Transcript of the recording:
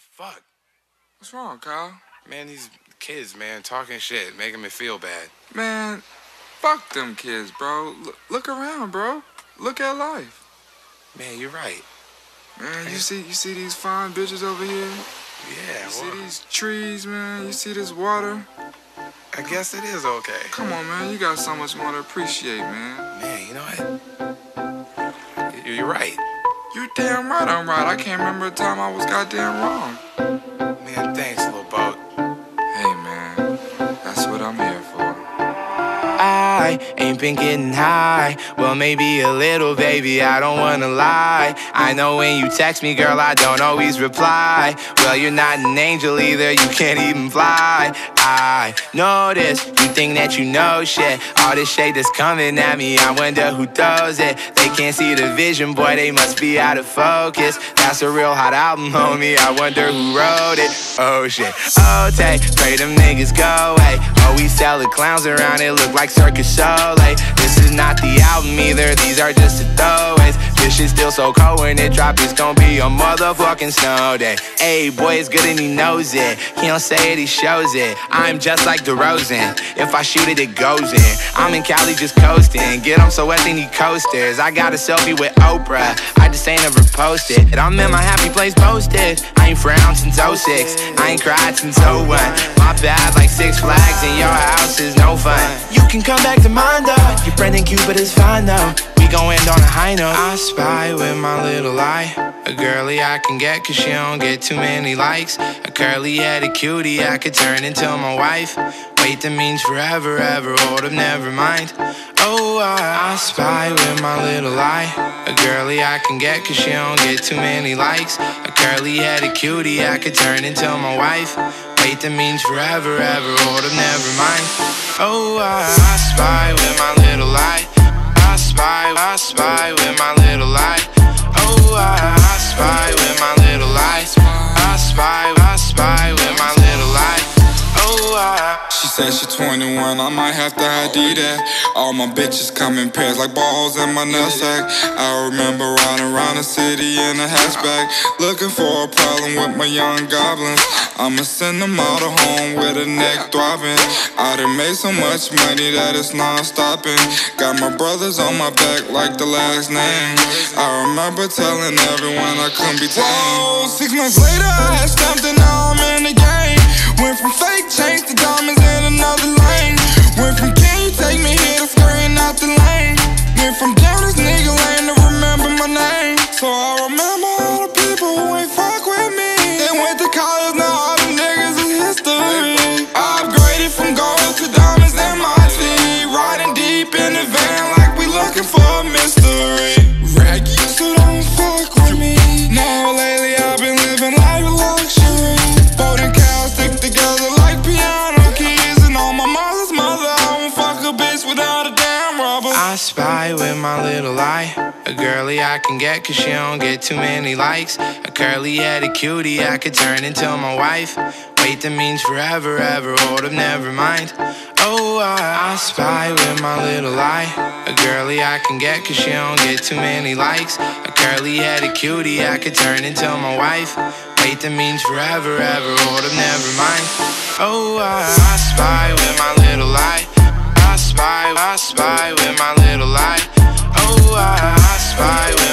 fuck? What's wrong, Kyle? Man, these kids, man, talking shit, making me feel bad. Man, fuck them kids, bro. L- look around, bro. Look at life. Man, you're right. Man, you see you see these fine bitches over here? Yeah, You see these trees, man? You see this water? I guess it is okay. Come on, man. You got so much more to appreciate, man. Man, you know what? You're right. You damn right I'm right. I can't remember a time I was goddamn wrong. Man, thanks, Lil Boat. Hey, man. That's what I'm here for. I ain't been getting high. Well, maybe a little, baby, I don't wanna lie. I know when you text me, girl, I don't always reply. Well, you're not an angel either, you can't even fly. I know this, you think that you know shit. All this shade that's coming at me, I wonder who throws it. They can't see the vision, boy, they must be out of focus. That's a real hot album, homie. I wonder who wrote it. Oh shit. Oh, take, pray them niggas go away. Oh, we sell the clowns around, it look like Cirque du Soleil. This is not the album either, these are just a throwaways. This still so cold when it drop, it's gonna be a motherfucking snow day. Hey, boy, it's good and he knows it. He don't say it, he shows it. I'm just like DeRozan. If I shoot it, it goes in. I'm in Cali just coasting. Get on so wet, they need coasters. I got a selfie with Oprah. I just ain't ever posted. And I'm in my happy place posted. I ain't frowned since 06. I ain't cried since 01. My bad, like Six Flags, and your house is no fun. You can come back to mine though. Your friend in Cupid is fine though. Gon' end on a high note. I spy with my little eye. A girly I can get cause she don't get too many likes. A curly headed cutie I could turn into my wife. Wait, that means forever, ever. Hold up, never mind. Oh, I, I spy with my little eye. A girly I can get cause she don't get too many likes. A curly headed cutie I could turn into my wife. Wait, that means forever, ever. Hold up, never mind. Oh, I, I spy with spy, I spy with my little eye. Oh, I, I spy with my little eye. I spy, I spy with my little eye. Oh, I. She said she 21, I might have to ID that. All my bitches come in pairs like balls in my nutsack. I remember riding around the city in a hatchback, looking for a problem with my young goblins. I'ma send them all to home with a neck throbbing. I done made so much money that it's non-stopping. Got my brothers on my back like the last name. I remember telling everyone I couldn't be tamed. Whoa, six months later I had stamped A girly I can get cause she don't get too many likes. A curly headed cutie I could turn into my wife. Wait, that means forever, ever. Hold up, never mind. Oh, I, I spy with my little eye. A girly I can get cause she don't get too many likes. A curly headed cutie I could turn into my wife. Wait, that means forever, ever. Hold up, never mind. Oh, I, I spy with my little eye. I spy, I spy with my I spy